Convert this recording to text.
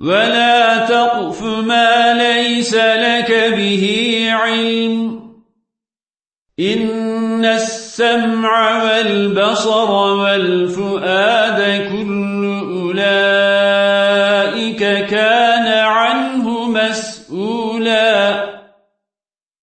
ولا تقف ما ليس لك به علم إن السمع والبصر والفؤاد كل أولئك كان عنه مسؤولاً